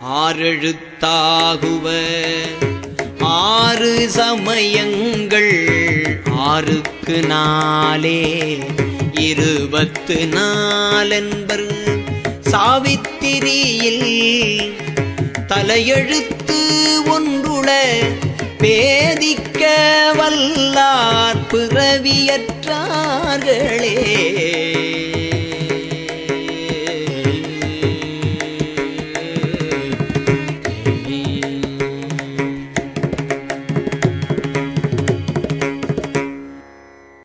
ஆறெழுத்தாகுவ. ஆறு சமயங்கள் ஆறுக்கு நாளே இருபத்து நாலென்பர் சாவித்திரியில் தலையெழுத்து ஒன்றுள. பேதிக்க வல்லார் பிறவியற்றார்களே.